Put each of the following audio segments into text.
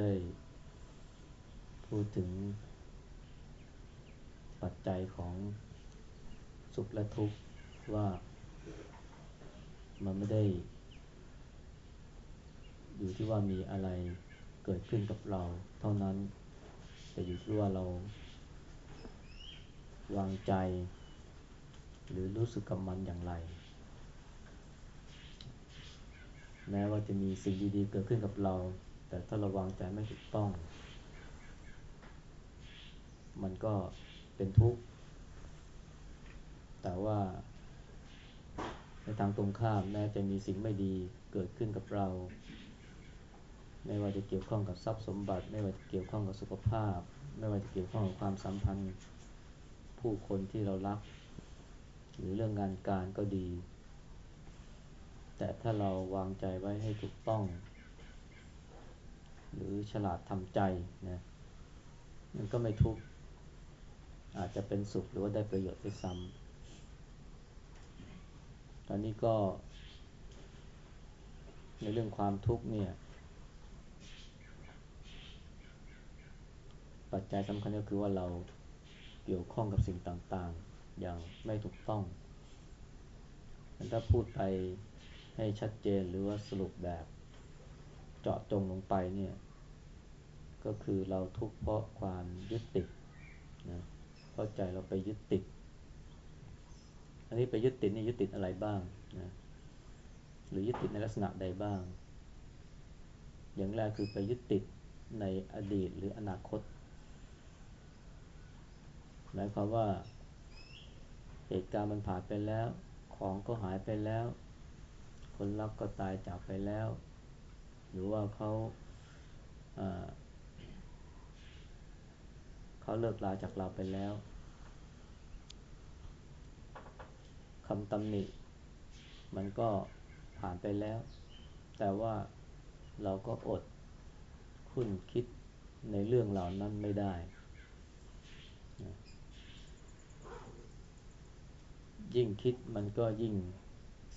ได้พูดถึง ปัจจัยของสุขและทุกข์ว่ามันไม่ได้ อยู่ที่ว่ามีอะไรเกิดขึ้นกับเรา เท่านั้น แต่อยู่ที่ว่าเรา วางใจ หรือรู้สึกกับมันอย่างไร แม้ว่าจะมีสิ่งดีๆเกิดขึ้นกับเรา แต่ถ้าเราวางใจไม่ถูกต้อง มันก็เป็นทุกข์ แต่ว่าในทางตรงข้ามแม้จะมีสิ่งไม่ดีเกิดขึ้นกับเรา ไม่ว่าจะเกี่ยวข้องกับทรัพย์สมบัติ ไม่ว่าจะเกี่ยวข้องกับสุขภาพ ไม่ว่าจะเกี่ยวข้องกับความสัมพันธ์ ผู้คนที่เรารัก หรือเรื่องงานการก็ดี แต่ถ้าเราวางใจไว้ให้ถูกต้อง หรือฉลาดทำใจนะมันก็ไม่ทุกข์อาจจะเป็นสุขหรือว่าได้ประโยชน์ไปซ้ำตอนนี้ก็ ในเรื่องความทุกข์เนี่ย ปัจจัยสำคัญก็คือว่าเราเกี่ยวข้องกับสิ่งต่างๆ อย่างไม่ถูกต้องถ้าพูดไปให้ชัดเจนหรือว่าสรุปแบบเจาะจงลงไปเนี่ย ก็คือเราทุกข์เพราะความยึดติดนะเพราะใจเราไปยึดติด อันนี้ไปยึดติดนี่ยึดติดอะไรบ้างนะหรือยึดติดในลักษณะใดบ้าง อย่างแรกคือไปยึดติดในอดีตหรืออนาคต หมายความว่าเหตุการณ์มันผ่านไปแล้ว ของก็หายไปแล้ว คนรักก็ตายจากไปแล้ว หรือว่าเขา เขาเลิกลาจากเราไปแล้วคำตำหนิ มันก็ผ่านไปแล้ว แต่ว่าเราก็อดคุ้นคิดในเรื่องเหล่านั้นไม่ได้ ยิ่งคิดมันก็ยิ่ง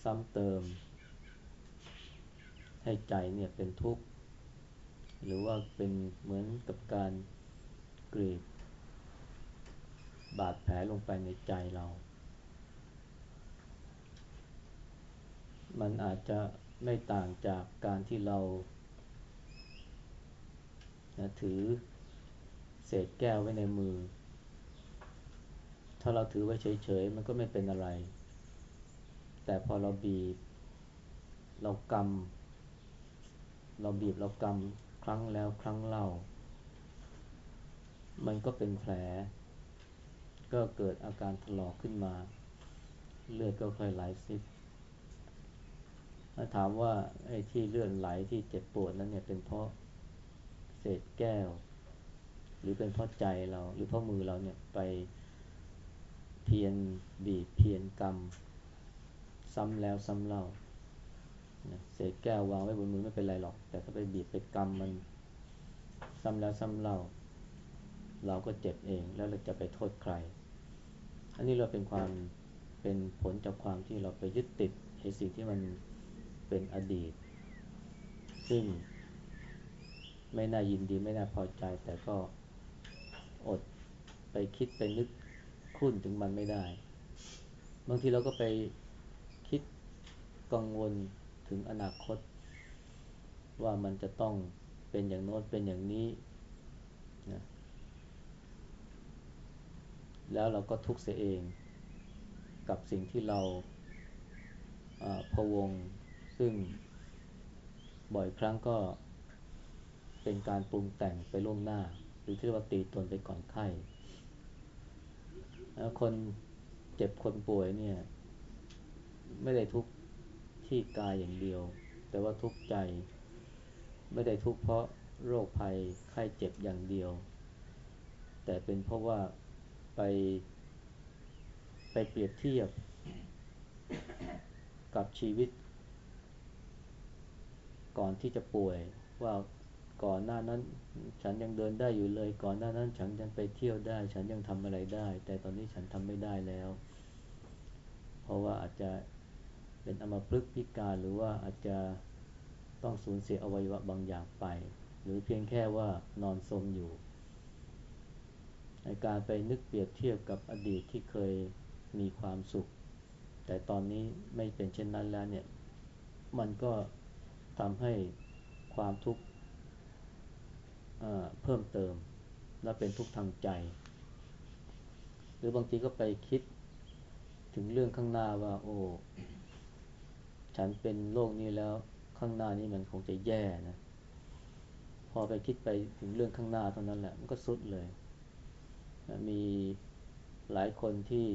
ซ้ำเติม ให้ใจเนี่ยเป็นทุกข์ หรือว่าเป็นเหมือนกับการกรีด บาดแผลลงไปในใจเรา มันอาจจะไม่ต่างจากการที่เรานะถือเศษแก้วไว้ในมือ ถ้าเราถือไว้เฉยๆ มันก็ไม่เป็นอะไร แต่พอเราบีบ เรากำ เราบีบเรากำครั้งแล้วครั้งเล่า มันก็เป็นแผล ก็เกิดอาการถลอกขึ้นมา เลือดก็ค่อยไหลซิบถ้าถามว่าไอ้ที่เลือนไหลที่เจ็บปวดนั้นเนี่ยเป็นเพราะเศษแก้ว หรือเป็นเพราะใจเรา หรือเพราะมือเราเนี่ยไปเพียนบีบเพียนกรรม ซ้ำแล้วซ้ำเล่าเศษแก้ววางไว้บนมือไม่เป็นไรหรอก แต่ถ้าไปบีบไปกรรมมันซ้ำแล้วซ้ำเล่า เราก็เจ็บเองแล้วเราจะไปโทษใคร อันนี้เราเป็นความเป็นผลจากความที่เราไปยึดติดไอ้สิ่งที่มันเป็นอดีต ซึ่งไม่น่ายินดีไม่น่าพอใจ แต่ก็อดไปคิดไปนึกคุ้นถึงมันไม่ได้ บางทีเราก็ไปคิดกังวลถึงอนาคต ว่ามันจะต้องเป็นอย่างโน้นเป็นอย่างนี้นะ แล้วเราก็ทุกข์เสียเอง กับสิ่งที่เราพะวง ซึ่งบ่อยครั้งก็เป็นการปรุงแต่งไปล่วงหน้า หรือที่เรียกว่าตีตนไปก่อนไข้คนเจ็บคนป่วยเนี่ย ไม่ได้ทุกข์ที่กายอย่างเดียว แต่ว่าทุกข์ใจ ไม่ได้ทุกข์เพราะโรคภัยไข้เจ็บอย่างเดียว แต่เป็นเพราะว่า ไปไปเปรียบเทียบกับชีวิต ก่อนที่จะป่วยว่าก่อนหน้านั้นฉันยังเดินได้อยู่เลย ก่อนหน้านั้นฉันยังไปเที่ยวได้ ฉันยังทำอะไรได้ แต่ตอนนี้ฉันทำไม่ได้แล้ว เพราะว่าอาจจะเป็นอมพลึกพิการหรือว่าอาจจะต้องสูญเสียอวัยวะบางอย่างไป หรือเพียงแค่ว่านอนสมอยู่ การไปนึกเปรียบเทียบกับอดีตที่เคยมีความสุข แต่ตอนนี้ไม่เป็นเช่นนั้นแล้วเนี่ย มันก็ทำให้ความทุกข์เพิ่มเติม และเป็นทุกข์ทางใจ หรือบางทีก็ไปคิดถึงเรื่องข้างหน้าว่า โอ้ ฉันเป็นโรคนี้แล้วข้างหน้านี้มันคงจะแย่นะ พอไปคิดไปถึงเรื่องข้างหน้าเท่านั้นแหละ มันก็สุดเลย มีหลายคนที่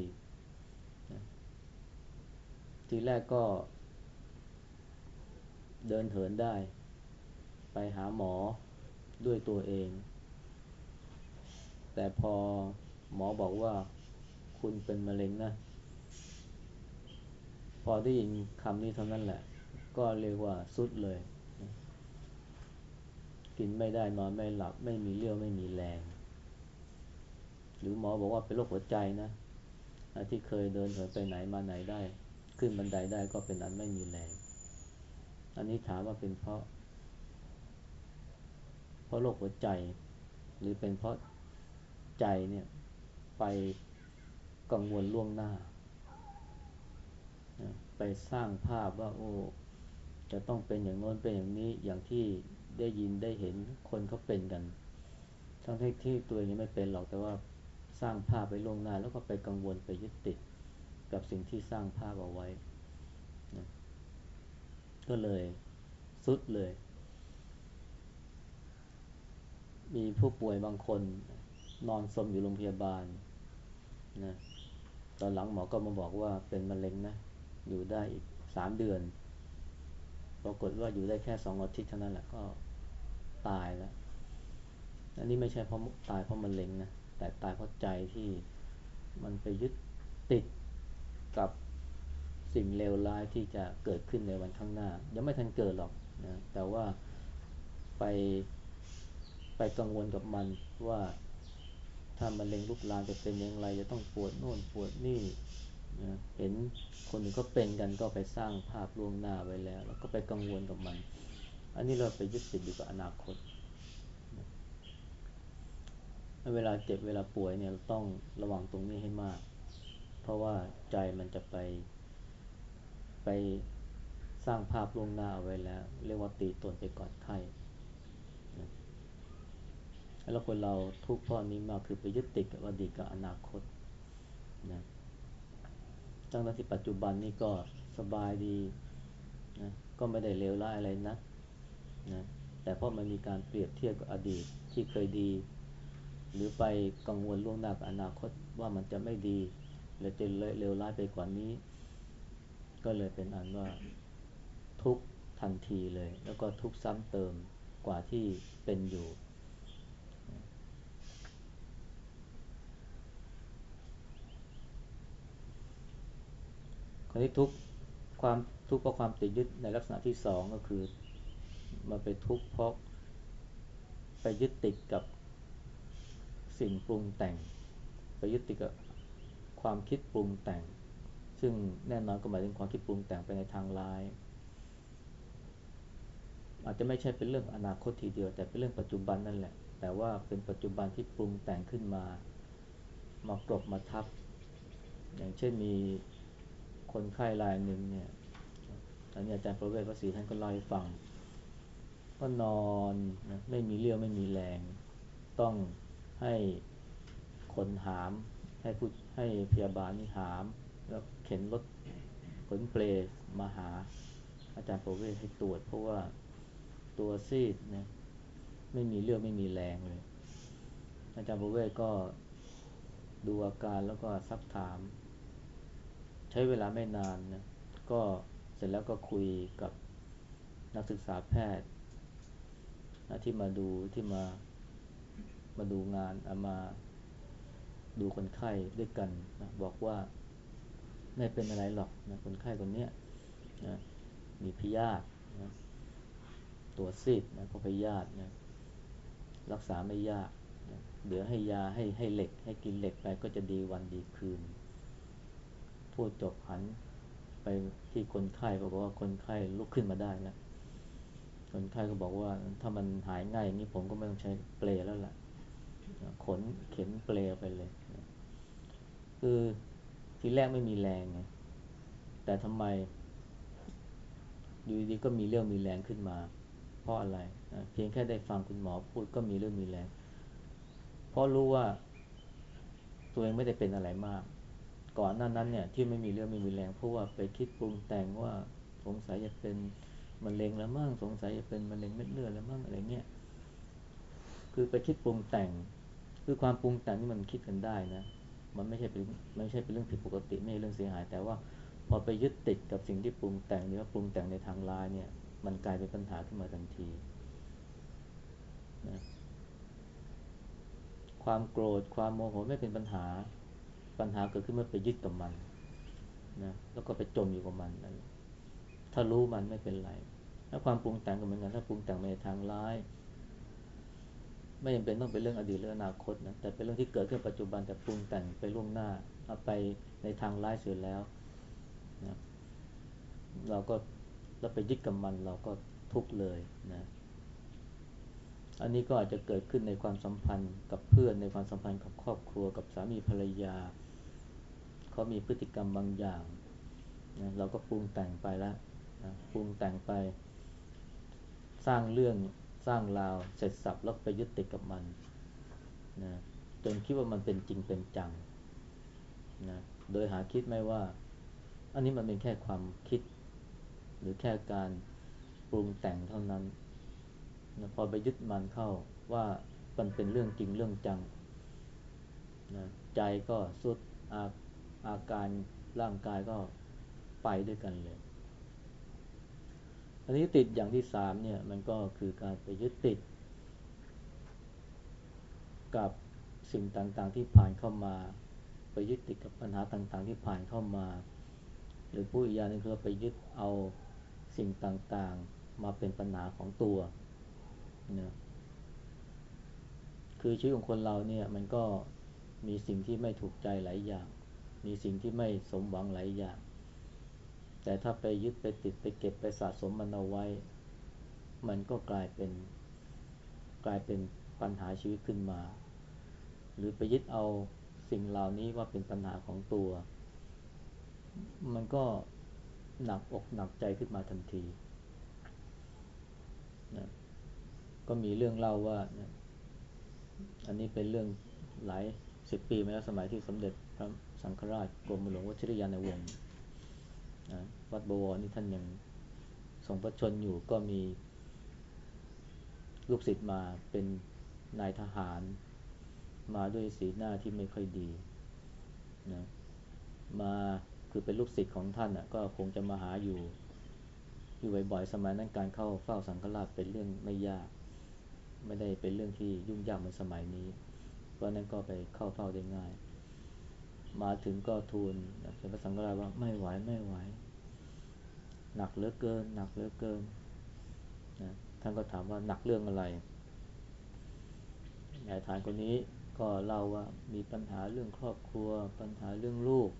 ทีแรกก็ เดินเหินได้ ไปหาหมอด้วยตัวเอง แต่พอหมอบอกว่าคุณเป็นมะเร็งนะ พอได้ยินคำนี้เท่านั้นแหละ ก็เรียกว่าสุดเลย กินไม่ได้นอนไม่หลับ ไม่มีเลี้ยวไม่มีแรง หรือหมอบอกว่าเป็นโรคหัวใจนะที่เคยเดินเหินไปไหนมาไหนได้ ขึ้นบันไดได้ก็เป็นอันไม่มีแรง อันนี้ถามว่าเป็นเพราะ เพราะโรคหัวใจ หรือเป็นเพราะใจเนี่ยไปกังวลล่วงหน้า ไปสร้างภาพว่า โอ้ จะต้องเป็นอย่างโน้นเป็นอย่างนี้อย่างที่ได้ยินได้เห็นคนเขาเป็นกัน ทั้งที่ตัวเองยังไม่เป็นหรอกแต่ว่า สร้างภาพไปล่วงหน้า แล้วก็ไปกังวลไปยึดติดกับสิ่งที่สร้างภาพเอาไว้นะก็เลยสุดเลย มีผู้ป่วยบางคนนอนสมอยู่โรงพยาบาลนะตอนหลังหมอก็มาบอกว่าเป็นมะเร็งนะ อยู่ได้อีกสามเดือน ปรากฏว่าอยู่ได้แค่สองอาทิตย์เท่านั้นแหละก็ตายแล้ว อันนี้ไม่ใช่เพราะตายเพราะมะเร็งนะ แต่ตายเพราะใจที่มันไปยึดติดกับสิ่งเลวร้ายที่จะเกิดขึ้นในวันข้างหน้า ยังไม่ทันเกิดหรอกนะแต่ว่าไปไปกังวลกับมันว่าถ้ามันเล็งลุกลามจะเป็นอย่างไรจะต้องปวดโน่นปวดนี่นะเห็นคนอื่นก็เป็นกันก็ไปสร้างภาพล่วงหน้าไว้แล้ว แล้วก็ไปกังวลกับมัน อันนี้เราไปยึดติดอยู่กับอนาคต เวลาเจ็บเวลาป่วยเนี่ยต้องระวังตรงนี้ให้มาก เพราะว่าใจมันจะไป ไปสร้างภาพล่วงหน้าเอาไว้แล้ว เรียกว่าตีตนไปก่อนไข้แล้วคนเราทุกข้อนี้มากคือไปยึดติดกับอดีตกับอนาคตนะตั้งแต่ที่ปัจจุบันนี้ก็สบายดีนะก็ไม่ได้เลวร้ายอะไรนะนะ แต่พราะมันมีการเปรียบเทียบกับอดีตที่เคยดี หรือไปกังวลล่วงหน้ากับอนาคตว่ามันจะไม่ดีหรือจะเร็วร้ายไปกว่านี้ ก็เลยเป็นอันว่าทุกทันทีเลย แล้วก็ทุกซ้ำเติมกว่าที่เป็นอยู่ คนที่ทุกความทุกข์เพราะความติดยึดในลักษณะที่สองก็คือมาไปทุกข์เพราะไปยึดติดกับ สิ่งปรุงแต่งไปยึดติดกับความคิดปรุงแต่ง ซึ่งแน่นอนก็หมายถึงความคิดปรุงแต่งไปในทางร้าย อาจจะไม่ใช่เป็นเรื่องอนาคตทีเดียว แต่เป็นเรื่องปัจจุบันนั่นแหละ แต่ว่าเป็นปัจจุบันที่ปรุงแต่งขึ้นมา มากรบมาทับ อย่างเช่นมีคนไข้รายหนึ่งเนี่ยอันนี้อาจารย์ประเวศวสีท่านก็เล่าให้ฟังก็นอนนะไม่มีเรี่ยวไม่มีแรง ต้อง ให้คนหาม ให้ผู้ให้พยาบาลนี่หาม แล้วเข็นรถขนเปลมาหา อาจารย์ประเวศให้ตรวจ เพราะว่าตัวซีดนี่ยไม่มีเลือดไม่มีแรงเลย อาจารย์ประเวศก็ดูอาการแล้วก็ซักถาม ใช้เวลาไม่นานนะก็เสร็จแล้วก็คุยกับนักศึกษาแพทย์ที่มาดูที่มา มาดูงานเอามาดูคนไข้ด้วยกันนะบอกว่าไม่เป็นอะไรหรอกนะคนไข้คนเนี้ยนะมีพยาธินะตัวซีดนะก็พยาธินะรักษาไม่ยากนะเดี๋ยวให้ยาให้ให้เหล็ก ให้กินเหล็กไปก็จะดีวันดีคืนพูดจบหันไปที่คนไข้บอกว่าคนไข้ลุกขึ้นมาได้แล้วคนไข้ก็บอกว่าถ้ามันหายง่ายอย่างนี้ผมก็ไม่ต้องใช้เปลแล้วล่ะ ขนเข็นเปลไปเลย คือทีแรกไม่มีแรงไงแต่ทำไม อยู่ดีก็มีเรื่องมีแรงขึ้นมา เพราะอะไร เพียงแค่ได้ฟังคุณหมอพูดก็มีเรื่องมีแรง เพราะรู้ว่าตัวเองไม่ได้เป็นอะไรมาก ก่อนหน้านั้นเนี่ยที่ไม่มีเรื่องไม่มีแรงเพราะว่าไปคิดปรุงแต่งว่าสงสัยจะเป็นมะเร็งแล้วมั่งสงสัยจะเป็นมะเร็งเม็ดเลือดแล้วมั่งอะไรเงี้ยคือไปคิดปรุงแต่ง คือความปรุงแต่งนี่มันคิดกันได้นะ มันไม่ใช่เป็นไม่ใช่เป็นเรื่องผิดปกติไม่ใช่เรื่องเสียหาย แต่ว่าพอไปยึดติดกับสิ่งที่ปรุงแต่งหรือว่าปรุงแต่งในทางร้ายเนี่ย มันกลายเป็นปัญหาขึ้นมาทันทีนะความโกรธความโมโหไม่เป็นปัญหา ปัญหาเกิดขึ้นเมื่อไปยึดกับมันนะแล้วก็ไปจมอยู่กับมันนั่นถ้ารู้มันไม่เป็นไรถ้าความปรุงแต่งก็เหมือนกันถ้าปรุงแต่งในทางร้าย ไม่จำเป็นต้องเป็นเรื่องอดีตหรืออนาคตนะแต่เป็นเรื่องที่เกิดขึ้นปัจจุบันแต่ปรุงแต่งไปล่วงหน้าเอาไปในทางร้ายเสียแล้วนะเราก็เราไปยึดกับมันเราก็ทุกเลยนะอันนี้ก็อาจจะเกิดขึ้นในความสัมพันธ์กับเพื่อนในความสัมพันธ์กับครอบครัวกับสามีภรรยาเขามีพฤติกรรมบางอย่างนะเราก็ปรุงแต่งไปแล้วนะปรุงแต่งไป สร้างเรื่อง สร้างราวเสร็จสับแล้วไปยึดติดกับมันนะจนคิดว่ามันเป็นจริงเป็นจังนะโดยหาคิดไม่ว่า อันนี้มันเป็นแค่ความคิด หรือแค่การปรุงแต่งเท่านั้นนะพอไปยึดมันเข้าว่ามันเป็นเรื่องจริงเรื่องจังนะใจก็สุดอาอาการร่างกายก็ไปด้วยกันเลย อันนี้ติดอย่างที่สามเนี่ยมันก็คือการไปยึดติด กับสิ่งต่างๆที่ผ่านเข้ามา ไปยึดติดกับปัญหาต่างๆที่ผ่านเข้ามา หรือผู้อีกอย่างนึงคือไปยึดเอาสิ่งต่างๆมาเป็นปัญหาของตัวนะคือชีวิตของคนเราเนี่ยมันก็มีสิ่งที่ไม่ถูกใจหลายอย่าง มีสิ่งที่ไม่สมหวังหลายอย่าง แต่ถ้าไปยึดไปติดไปเก็บไปสะสมมันเอาไว้ มันก็กลายเป็นกลายเป็นปัญหาชีวิตขึ้นมา หรือไปยึดเอาสิ่งเหล่านี้ว่าเป็นปัญหาของตัว มันก็หนักอกหนักใจขึ้นมาทันทีนะก็มีเรื่องเล่าว่านะอันนี้เป็นเรื่องหลายสิบปีมาแล้วสมัยที่สมเด็จพระสังฆราชกรมหลวงวชิรยานวงศ์ วัดบวรนี่ท่านยังทรงพระชนอยู่ก็มีลูกศิษย์มาเป็นนายทหาร มาด้วยสีหน้าที่ไม่ค่อยดีนะมาคือเป็นลูกศิษย์ของท่านอะก็คงจะมาหาอยู่ อยู่บ่อยๆสมัยนั้นการเข้าเฝ้าสังฆราชเป็นเรื่องไม่ยาก ไม่ได้เป็นเรื่องที่ยุ่งยากเหมือนสมัยนี้ เพราะนั้นก็ไปเข้าเฝ้าได้ง่าย มาถึงก็ทูลสมเด็จพระสังฆราชว่าไม่ไหวไม่ไหว หนักเหลือเกิน หนักเหลือเกินนะท่านก็ถามว่าหนักเรื่องอะไรนายทานคนนี้ก็เล่าว่ามีปัญหาเรื่องครอบครัว ปัญหาเรื่องลูก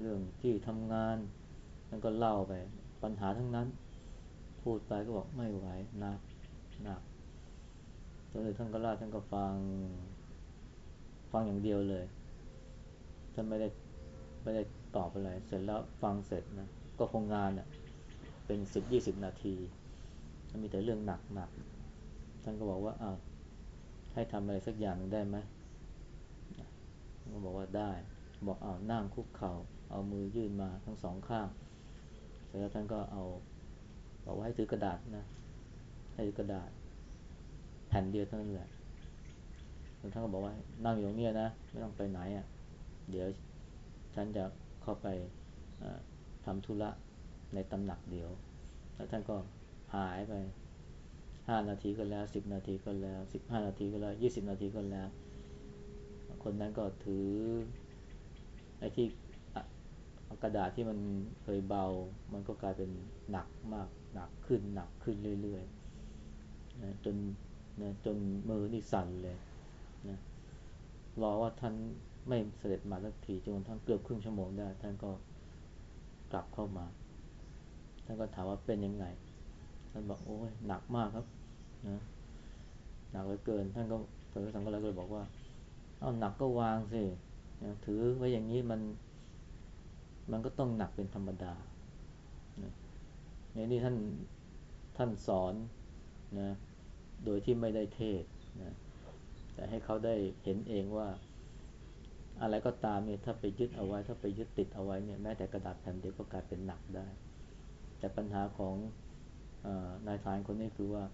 เรื่องที่ทำงานท่านก็เล่าไป ปัญหาทั้งนั้น พูดไปก็บอกไม่ไหวหนักหนักตอนนี้ท่านก็ล่าท่านก็ฟังฟังอย่างเดียวเลย ท่านไม่ได้ไม่ได้ตอบอะไร เสร็จแล้วฟังเสร็จนะ ก็คงงานเน่ยเป็นสิบยี่สิบนาที มีแต่เรื่องหนักหนักท่านก็บอกว่าอ้าวให้ทำอะไรสักอย่างหนึ่งได้ไหมก็บอกว่าได้ บอกอ้าวนั่งคุกเขา่า เอามือยื่นมาทั้งสองข้าง เสร็จแล้วท่านก็เอา บอกว่าให้ถือกระดาษนะ ให้ถือกระดาษ แผ่นเดียวเท่านั้นแหละแล้วท่านก็บอกว่านั่งอยู่ตรงนี้นะ ไม่ต้องไปไหนอะ่ะ เดี๋ยวฉันจะเข้าไปทำธุระในตำหนักเดียว แล้วท่านก็หายไปห้านาทีก็แล้วสิบนาทีก็แล้วสิบห้านาทีก็แล้วยี่สิบนาทีก็แล้ว คนนั้นก็ถือไอ้ที่กระดาษที่มันเคยเบา มันก็กลายเป็นหนักมากหนักขึ้นหนักขึ้นเรื่อยๆนะจนนะจนมือนี่สั่นเลยนะรอว่าท่าน ไม่เสด็จมาสักทีจนทั้งเกือบครึ่งชั่วโมงได้ ท่านก็กลับเข้ามา ท่านก็ถามว่าเป็นยังไง ท่านบอกโอ้ยหนักมากครับนะหนักเหลือเกิน ท่านก็พระสังฆราชก็เลยบอกว่าเอาหนักก็วางสิถือไว้อย่างนี้มัน มันก็ต้องหนักเป็นธรรมดานะในนี้ท่านท่านสอนนะโดยที่ไม่ได้เทศนะแต่ให้เขาได้เห็นเองว่า อะไรก็ตามเนี่ยถ้าไปยึดเอาไว้ ถ้าไปยึดติดเอาไว้เนี่ยแม้แต่กระดาษแผ่นเดียวก็กลายเป็นหนักได้ แต่ปัญหาของอนายทานคนนี้คือว่า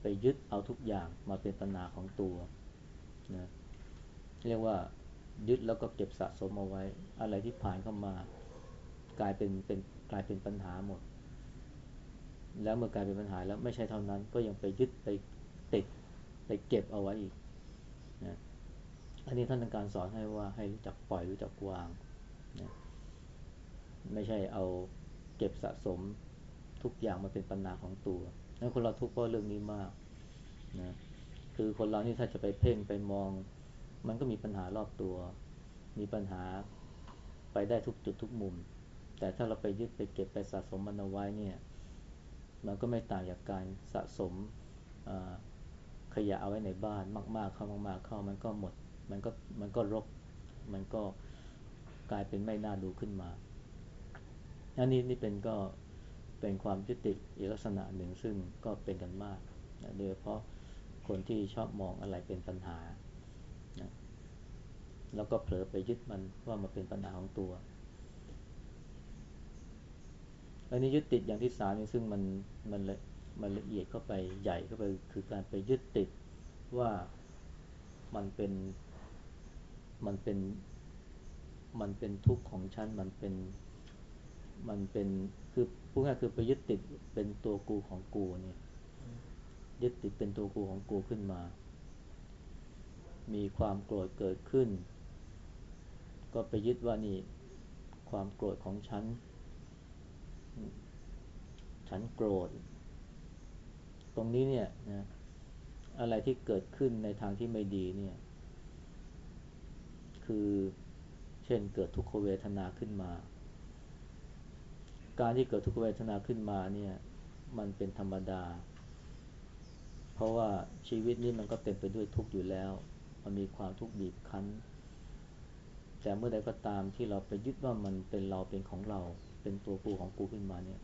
ไปยึดเอาทุกอย่างมาเป็นปัญหาของตัวนะเรียกว่ายึดแล้วก็เก็บสะสมเอาไว้ อะไรที่ผ่านเข้ามากลายเป็นเป็นกลายเป็นปัญหาหมด แล้วเมื่อกลายเป็นปัญหาแล้วไม่ใช่เท่านั้นก็ยังไปยึดไปติดไปเก็บเอาไว้อีกนะ อันนี้ท่านต้องการสอนให้ว่าให้รู้จักปล่อยรู้จักวางนะไม่ใช่เอาเก็บสะสมทุกอย่างมาเป็นปัญหาของตัวนั้นคนเราทุกข์เพราะเรื่องนี้มากนะคือคนเรานี่ถ้าจะไปเพ่งไปมอง มันก็มีปัญหารอบตัว มีปัญหาไปได้ทุกจุดทุกมุม แต่ถ้าเราไปยึดไปเก็บไปสะสมมันเอาไว้เนี่ยมันก็ไม่ต่างจากการสะสมขยะเอาไว้ในบ้านมาก ๆ เข้ามาก ๆ เข้ามันก็หมด มันก็มันก็รก มันก็กลายเป็นไม่น่าดูขึ้นมาอันนี้นี่เป็นก็เป็นความยึดติดอีกลักษณะหนึ่งซึ่งก็เป็นกันมากนะโดยเฉพาะคนที่ชอบมองอะไรเป็นปัญหานะแล้วก็เผลอไปยึดมันว่ามันเป็นปัญหาของตัว อันนี้ยึดติดอย่างที่สามนี่ซึ่งมันมันละมันละเอียดเข้าไปใหญ่เข้าไปคือการไปยึดติดว่ามันเป็น มันเป็นมันเป็นทุกข์ของฉัน มันเป็นมันเป็นคือพูดง่ายคือไปยึดติดเป็นตัวกูของกูเนี่ยยึดติดเป็นตัวกูของกูขึ้นมา มีความโกรธเกิดขึ้น ก็ไปยึดว่านี่ความโกรธของฉัน ฉันโกรธ ตรงนี้เนี่ยนะอะไรที่เกิดขึ้นในทางที่ไม่ดีเนี่ย คือ เช่นเกิดทุกขเวทนาขึ้นมา การที่เกิดทุกขเวทนาขึ้นมาเนี่ย มันเป็นธรรมดา เพราะว่าชีวิตนี้มันก็เต็มไปด้วยทุกข์อยู่แล้ว มันมีความทุกข์บีบคั้น แต่เมื่อใดก็ตามที่เราไปยึดว่ามันเป็นเราเป็นของเรา เป็นตัวกูของกูขึ้นมาเนี่ย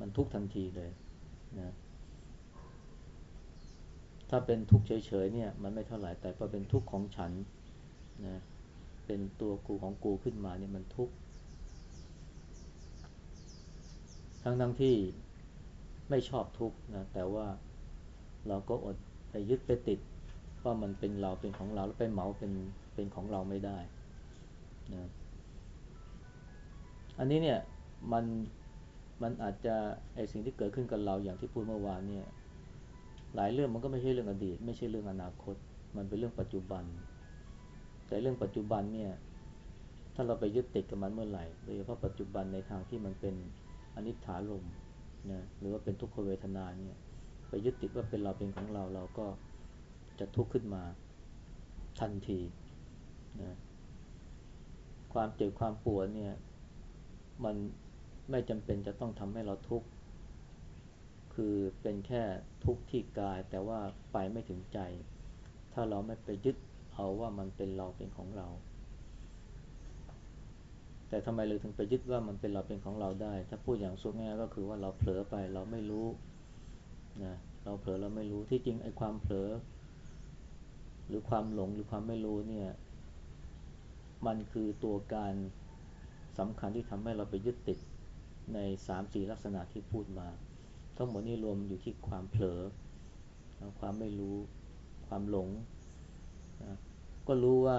มันทุกข์ทันทีเลยนะถ้าเป็นทุกข์เฉยๆเนี่ย มันไม่เท่าไหร่แต่พอเป็นทุกข์ของฉัน นะเป็นตัวกูของกูขึ้นมาเนี่ยมันทุกข์ทั้งทั้งที่ไม่ชอบทุกข์นะแต่ว่าเราก็อดไปยึดไปติดว่ามันเป็นเราเป็นของเราแล้วไปเหมาเป็นเป็นของเราไม่ได้นะอันนี้เนี่ยมันมันอาจจะไอสิ่งที่เกิดขึ้นกับเราอย่างที่พูดเมื่อวานเนี่ยหลายเรื่องมันก็ไม่ใช่เรื่องอดีต ไม่ใช่เรื่องอนาคต มันเป็นเรื่องปัจจุบัน แต่เรื่องปัจจุบันเนี่ย ถ้าเราไปยึดติดกับมันเมื่อไหร่โดยเฉพาะปัจจุบันในทางที่มันเป็นอนิจฐาลมนะหรือว่าเป็นทุกขเวทนาเนี่ย ไปยึดติดว่าเป็นเราเป็นของเราเราก็จะทุกข์ขึ้นมาทันทีนะความเจ็บความปวดเนี่ย มันไม่จำเป็นจะต้องทำให้เราทุกข์คือเป็นแค่ทุกข์ที่กายแต่ว่าไปไม่ถึงใจ ถ้าเราไม่ไปยึด เอาว่ามันเป็นเราเป็นของเรา แต่ทำไมเราถึงไปยึดว่ามันเป็นเราเป็นของเราได้ ถ้าพูดอย่างสุดง่ายก็คือว่าเราเผลอไปเราไม่รู้นะเราเผลอเราไม่รู้ที่จริงไอ้ความเผลอ หรือความหลงหรือความไม่รู้เนี่ย มันคือตัวการสำคัญที่ทำให้เราไปยึดติดในสามสี่ลักษณะที่พูดมา ทั้งหมดนี้รวมอยู่ที่ความเผลอ ความไม่รู้ ความหลง ก็รู้ว่า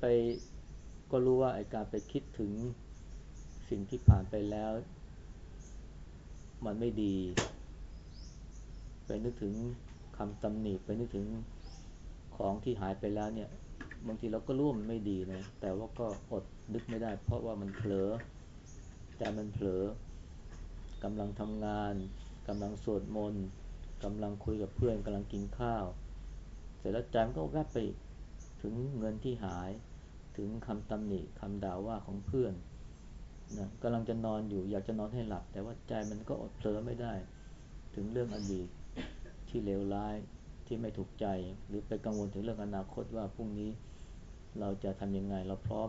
ไปก็รู้ว่าไอการไปคิดถึงสิ่งที่ผ่านไปแล้ว มันไม่ดี ไปนึกถึงคำตำหนิไปนึกถึงของที่หายไปแล้วเนี่ย บางทีเราก็รู้มันไม่ดีนะแต่ว่าก็อดนึกไม่ได้ เพราะว่ามันเผลอแต่มันเผลอกำลังทำงานกำลังสวดมนต์ กำลังคุยกับเพื่อนกำลังกินข้าว เสร็จแล้วใจมันก็แวบไปถึงเงินที่หาย ถึงคำตำหนิคำด่าว่าของเพื่อนนะกำลังจะนอนอยู่อยากจะนอนให้หลับ แต่ว่าใจมันก็อดเผลอไม่ได้ ถึงเรื่องอดีตที่เลวร้ายที่ไม่ถูกใจ หรือไปกังวลถึงเรื่องอนาคตว่าพรุ่งนี้เราจะทำยังไงเราพร้อม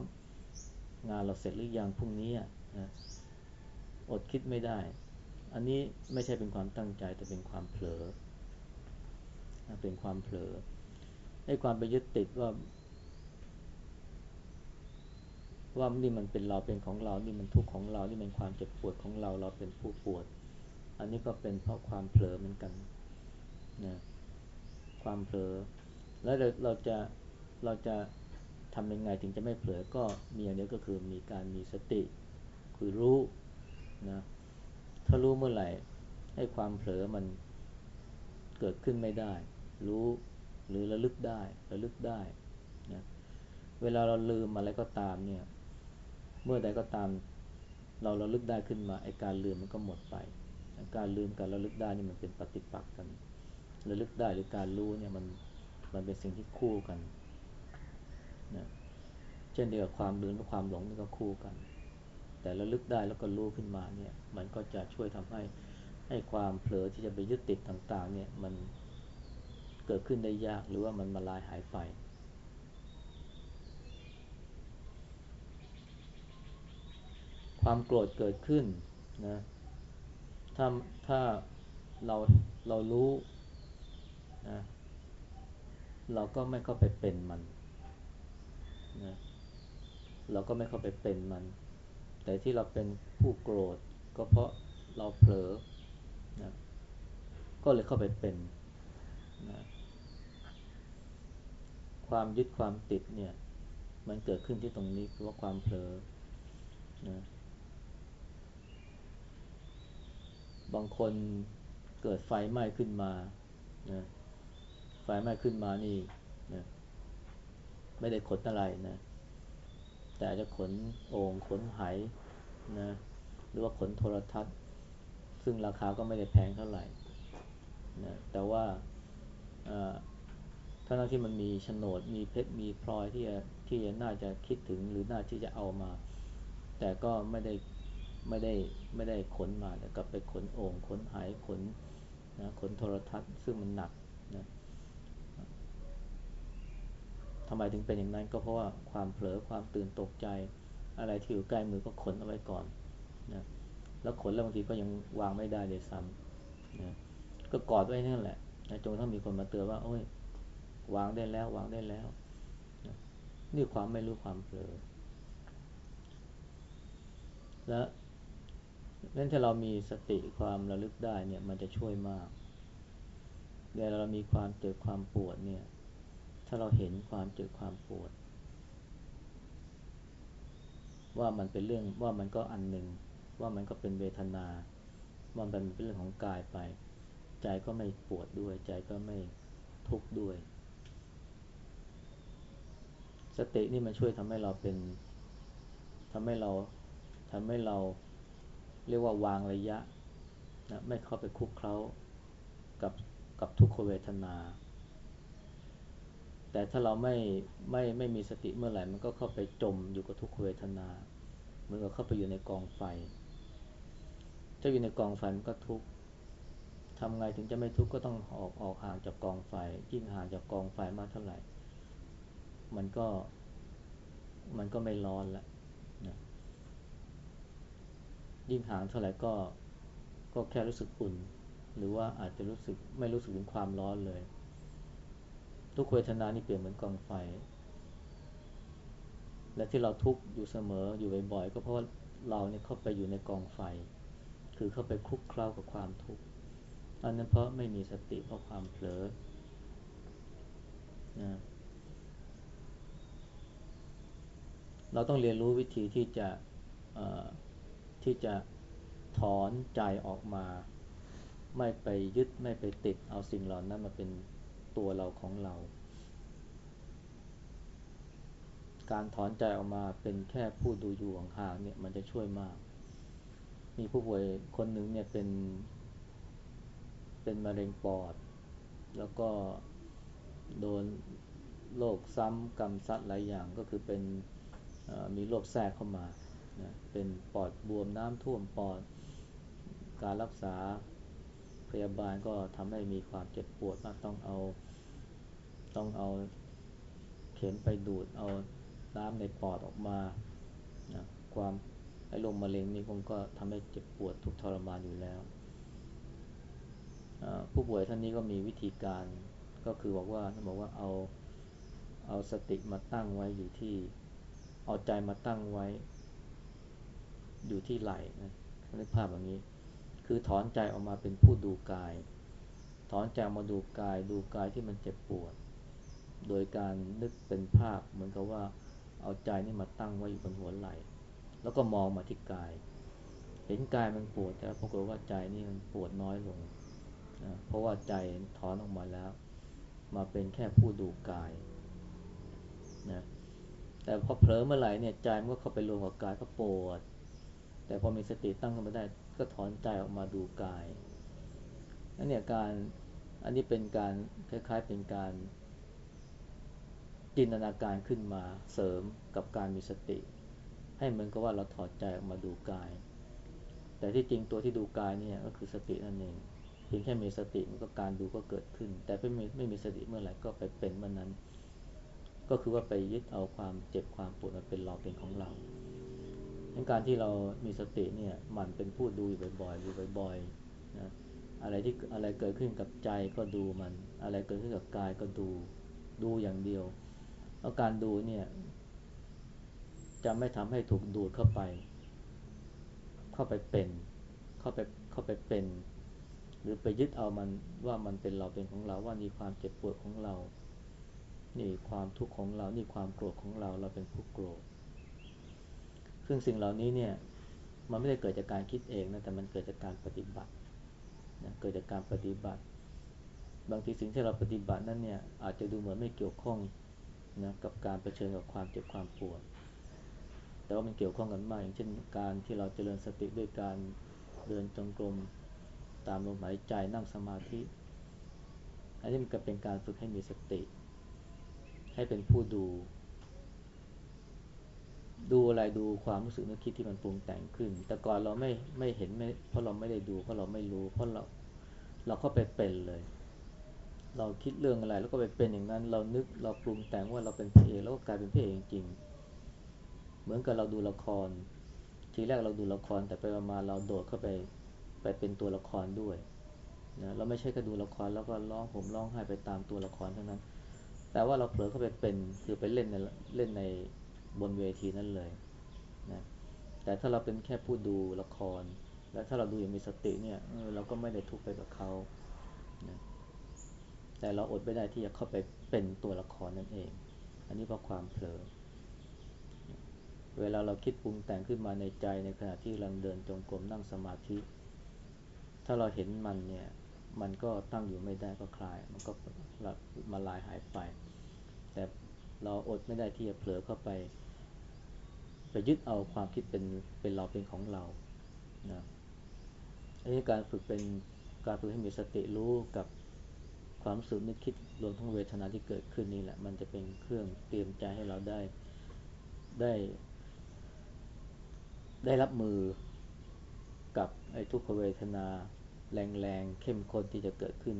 งานเราเสร็จหรือยังพรุ่งนี้นะอดคิดไม่ได้ อันนี้ไม่ใช่เป็นความตั้งใจแต่เป็นความเผลอ เป็นความเผลอให้ความไปยึดติดว่า ว่านี่มันเป็นเราเป็นของเรา นี่มันทุกข์ของเรา นี่เป็นความเจ็บปวดของเรา เราเป็นผู้ปวด อันนี้ก็เป็นเพราะความเผลอเหมือนกันนะความเผลอ แล้วเราจะเราจะทำยังไงถึงจะไม่เผลอก็มีอย่างนี้ก็คือมีการมีสติ คือรู้นะ ถ้ารู้เมื่อไหร่ให้ความเผลอมันเกิดขึ้นไม่ได้ รู้หรือระลึกได้ระลึกได้นะเวลาเราลืมอะไรก็ตามเนี่ย เมื่อใดก็ตาม เราระลึกได้ขึ้นมาไอการลืมมันก็หมดไป การลืมกับระลึกได้นี่มันเป็นปฏิปักษ์กันระลึกได้หรือการรู้เนี่ยมันมันเป็นสิ่งที่คู่กันนะเช่นเดียวกับความลืมและความหลงนี่ก็คู่กัน แต่ระลึกได้แล้วก็รู้ขึ้นมาเนี่ยมันก็จะช่วยทำให้ให้ความเผลอที่จะไปยึดติดต่างๆเนี่ยมันเกิดขึ้นได้ยากหรือว่ามันมาลายหายไปความโกรธเกิดขึ้นนะถ้าถ้าเราเรารู้นะเราก็ไม่เข้าไปเป็นมันนะเราก็ไม่เข้าไปเป็นมัน แต่ที่เราเป็นผู้โกรธ ก็เพราะเราเผลอนะก็เลยเข้าไปเป็นนะความยึดความติดเนี่ย มันเกิดขึ้นที่ตรงนี้คือว่าความเผลอนะบางคนเกิดไฟไหม้ขึ้นมานะไฟไหม้ขึ้นมานี่นะไม่ได้ขนอะไรนะ แต่จะขนโอ่งขนไหนะหรือว่าขนโทรทัศน์ ซึ่งราคาก็ไม่ได้แพงเท่าไหร่นะแต่ว่าถ้านั้นที่มันมีโฉนดมีเพชรมีพลอยที่จะที่จะน่าจะคิดถึงหรือน่าที่จะเอามา แต่ก็ไม่ได้ไม่ได้ไม่ได้ขนมาแต่กลับไปขนโอ่งขนหายขนนะขนโทรทัศน์ ซึ่งมันหนักนะ ทำไมถึงเป็นอย่างนั้นก็เพราะว่าความเผลอความตื่นตกใจ อะไรที่อยู่ใกล้มือก็ขนเอาไว้ก่อนนะแล้วขนแล้วบางทีก็ยังวางไม่ได้เลยซ้ำนะก็กอดไว้นั่นแหละนะจนถ้ามีคนมาเตือนว่า โอ้ย วางได้แล้ว วางได้แล้วนะนี่ความไม่รู้ความเผลอ และงั้นถ้าเรามีสติความระลึกได้เนี่ย มันจะช่วยมากเวลาเรามีความเจ็บความปวดเนี่ย ถ้าเราเห็นความเจ็บความปวด ว่ามันเป็นเรื่องว่ามันก็อันหนึ่ง ว่ามันก็เป็นเวทนา ว่ามันเป็นเรื่องของกายไป ใจก็ไม่ปวดด้วย ใจก็ไม่ทุกข์ด้วย สตินี่มันช่วยทำให้เราเป็นทำให้เราทำให้เราเรียกว่าวางระยะนะไม่เข้าไปคุกเคล้ากับกับทุกขเวทนา แต่ถ้าเราไม่ไม่ไม่มีสติเมื่อไหร่ มันก็เข้าไปจมอยู่กับทุกขเวทนาเหมือนกับเข้าไปอยู่ในกองไฟจะอยู่ในกองไฟมันก็ทุกข์ทำไงถึงจะไม่ทุกข์ก็ต้องออกออกห่างจากกองไฟ ยิ่งห่างจากกองไฟมากเท่าไหร่ มันก็มันก็ไม่ร้อนล้วนะยิ่งห่างเท่าไหร่ก็ก็แค่รู้สึกอุ่น หรือว่าอาจจะรู้สึกไม่รู้สึกถึงความร้อนเลย ทุกเวทนานี่เปลี่ยนเหมือนกองไฟ และที่เราทุกข์อยู่เสมออยู่บ่อยๆ ก็เพราะเราเนี่ยเข้าไปอยู่ในกองไฟ คือเข้าไปคลุกเคล้ากับความทุกข์ อันนั้นเพราะไม่มีสติเพราะความเผลอนะเราต้องเรียนรู้วิธีที่จะที่จะถอนใจออกมา ไม่ไปยึดไม่ไปติดเอาสิ่งเหล่านั้นมาเป็น ตัวเราของเรา การถอนใจออกมาเป็นแค่ผู้ดูอยู่ห่างๆเนี่ยมันจะช่วยมาก มีผู้ป่วยคนหนึ่งเนี่ยเป็น เป็นมะเร็งปอด แล้วก็โดนโรคซ้ำกรรมซัดหลายอย่างก็คือเป็นมีโรคแทรกเข้ามานะเป็นปอดบวมน้ำท่วมปอด การรักษาพยาบาลก็ทำให้มีความเจ็บปวดมากต้องเอา ต้องเอาเข็มไปดูดเอาน้ำในปอดออกมานะความไอ้ลมมะเร็งนี่คงก็ทำให้เจ็บปวดทุกทรมานอยู่แล้ว ผู้ป่วยท่านนี้ก็มีวิธีการก็คือบอกว่าบอกว่าเอาเอาสติมาตั้งไว้อยู่ที่เอาใจมาตั้งไว้ อยู่ที่ไหล่นะนึกภาพแบบนี้ คือถอนใจออกมาเป็นผู้ดูกาย ถอนใจมาดูกายดูกายที่มันเจ็บปวด โดยการนึกเป็นภาพเหมือนกับว่าเอาใจนี่มาตั้งไว้อยู่บนหัวไหล่ แล้วก็มองมาที่กาย เห็นกายมันปวดแต่ปรากฏว่าใจนี่มันปวดน้อยลงนะเพราะว่าใจถอนออกมาแล้ว มาเป็นแค่ผู้ดูกายนะแต่พอเผลอเมื่อไหร่เนี่ยใจมันก็เข้าไปรวมกับกายก็ปวด แต่พอมีสติตั้งขึ้นมาได้ ก็ถอนใจออกมาดูกายนั่นเนี่ยการอันนี้เป็นการคล้ายๆเป็นการ จินตนาการขึ้นมาเสริมกับการมีสติ ให้เหมือนกับว่าเราถอดใจออกมาดูกาย แต่ที่จริงตัวที่ดูกายเนี่ยก็คือสตินั่นเองเพียงแค่มีสติมันก็การดูก็เกิดขึ้น แต่ไม่มีไม่มีสติเมื่อไหร่ก็ไปเป็นเมื่อนนั้น ก็คือว่าไปยึดเอาความเจ็บความปวดมาเป็นเราเป็นของเราดังการที่เรามีสติเนี่ยมันเป็นผู้ดูอยู่บ่อยๆดูบ่อยๆนะอะไรที่อะไรเกิดขึ้นกับใจก็ดูมัน อะไรเกิดขึ้นกับกายก็ดูดูอย่างเดียว แล้วการดูเนี่ย จะไม่ทำให้ถูกดูดเข้าไป เข้าไปเป็น เข้าไปเข้าไปเป็น หรือไปยึดเอามันว่ามันเป็นเราเป็นของเราว่านี่ความเจ็บปวดของเรา นี่ความทุกข์ของเรา นี่ความโกรธของเราเราเป็นผู้โกรธซึ่งสิ่งเหล่านี้เนี่ยมันไม่ได้เกิดจากการคิดเองนะแต่มันเกิดจากการปฏิบัตินะเกิดจากการปฏิบัติ บางทีสิ่งที่เราปฏิบัตินั้นเนี่ยอาจจะดูเหมือนไม่เกี่ยวข้อง นะกับการรเผชิญกับความเจ็บความปวด แต่ว่ามันเกี่ยวข้องกันมากอย่างเช่นการที่เราเจริญสติด้วยการเดินจงกรมตามลมหายใจนั่งสมาธิ อันนี้มันก็เป็นการฝึกให้มีสติ ให้เป็นผู้ดู ดูอะไรดูความรู้สึกนึกคิดที่มันปรุงแต่งขึ้น แต่ก่อนเราไม่ไม่เห็นไม่เพราะเราไม่ได้ดูเพราะเราไม่รู้ เพราะเราเราเข้าไปเป็นเลย เราคิดเรื่องอะไร แล้วก็ไปเป็นอย่างนั้น เรานึกเราปรุงแต่งว่าเราเป็นพระเอกแล้วก็กลายเป็นพระเอกจริง เหมือนกับเราดูละคร ทีแรกเราดูละครแต่ไปมาเราโดดเข้าไปไปเป็นตัวละครด้วยนะเราไม่ใช่แค่ดูละครแล้วก็ร้องผมร้องไห้ไปตามตัวละครเท่านั้น แต่ว่าเราเผลอเข้าไปเป็นคือไปเล่นในเล่นในบนเวทีนั้นเลยนะแต่ถ้าเราเป็นแค่ผู้ดูละคร แล้วถ้าเราดูอย่างมีสติเนี่ยเราก็ไม่ได้ทุกข์ไปกับเขานะ แต่เราอดไม่ได้ที่จะเข้าไปเป็นตัวละครนั่นเอง อันนี้เพราะความเผลอ เวลาเราคิดปรุงแต่งขึ้นมาในใจในขณะที่เราเดินจงกรมนั่งสมาธิ ถ้าเราเห็นมันเนี่ย มันก็ตั้งอยู่ไม่ได้ก็คลาย มันก็มาลายหายไป แต่เราอดไม่ได้ที่จะเผลอเข้าไป ไปยึดเอาความคิดเป็นเป็นเราเป็นของเรานะอันนี้การฝึกเป็นการฝึกให้มีสติรู้กับ ความรู้สึกนึกคิดรวมทั้งเวทนาที่เกิดขึ้นนี่แหละ มันจะเป็นเครื่องเตรียมใจให้เราได้ได้ ได้รับมือกับไอ้ทุกขเวทนา แรงๆเข้มข้นที่จะเกิดขึ้น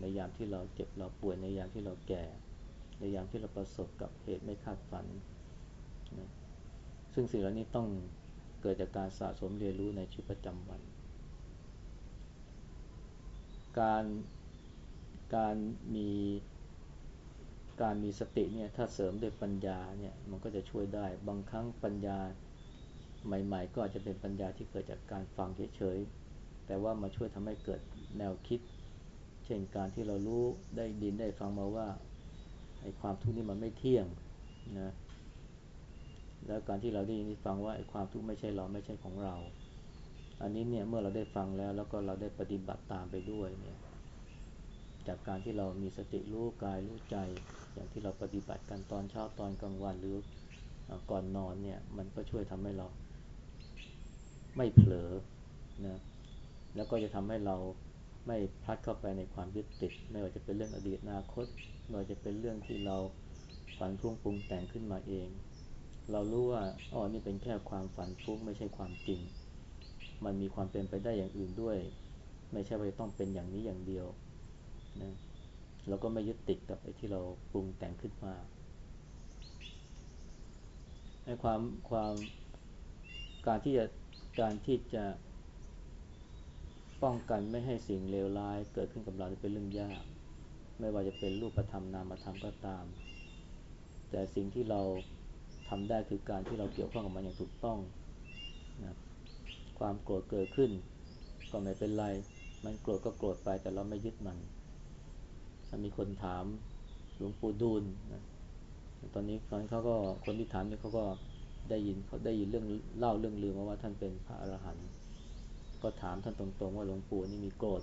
ในยามที่เราเจ็บเราป่วยในยามที่เราแก่ ในยามที่เราประสบกับเหตุไม่คาดฝันนะซึ่งสิ่งเหล่านี้ต้องเกิดจากการสะสมเรียนรู้ในชีวิตประจำวัน การ การมีการมีสติเนี่ยถ้าเสริมด้วยปัญญาเนี่ยมันก็จะช่วยได้บางครั้งปัญญาใหม่ ๆ ก็อาจจะเป็นปัญญาที่เกิดจากการฟังเฉยๆแต่ว่ามาช่วยทำให้เกิดแนวคิด เช่นการที่เรารู้ได้ดินได้ฟังมาว่าไอ้ความทุกข์นี่มันไม่เที่ยงนะแล้วการที่เราได้ยินได้ฟังว่าไอ้ความทุกข์ไม่ใช่เราไม่ใช่ของเรา อันนี้เนี่ยเมื่อเราได้ฟังแล้วแล้วก็เราได้ปฏิบัติตามไปด้วยเนี่ย จากการที่เรามีสติรู้กายรู้ใจ อย่างที่เราปฏิบัติกันตอนเช้าตอนกลางวันหรือก่อนนอนเนี่ยมันก็ช่วยทำให้เราไม่เผลอนะแล้วก็จะทำให้เราไม่พลัดเข้าไปในความยึดติด ไม่ว่าจะเป็นเรื่องอดีตอนาคตไม่ว่าจะเป็นเรื่องที่เราฝันพุ่งปรุงแต่งขึ้นมาเอง เรารู้ว่าอ๋อนี่เป็นแค่ความฝันฟุ้งไม่ใช่ความจริง มันมีความเป็นไปได้อย่างอื่นด้วย ไม่ใช่ว่าต้องเป็นอย่างนี้อย่างเดียว นะเราก็ไม่ยึดติดกับไอ้ที่เราปรุงแต่งขึ้นมาไอ้ความความการที่จะการที่จะป้องกันไม่ให้สิ่งเลวร้ายเกิดขึ้นกับเราเป็นเรื่องยาก ไม่ว่าจะเป็นรูปธรรมนามธรรมก็ตาม แต่สิ่งที่เราทำได้คือการที่เราเกี่ยวข้องกับมันอย่างถูกต้องนะความโกรธเกิดขึ้น ก็ไม่เป็นไร มันโกรธก็โกรธไปแต่เราไม่ยึดมัน มีคนถามหลวงปู่ดูลนะตอนนี้ตอนนี้เขาก็คนที่ถามนี่เขาก็ได้ยินเขาได้ยินเรื่องเล่าเรื่องลือมาว่าท่านเป็นพระอรหันต์ก็ถามท่านตรงๆ ว่าหลวงปู่นี่มีโกรธ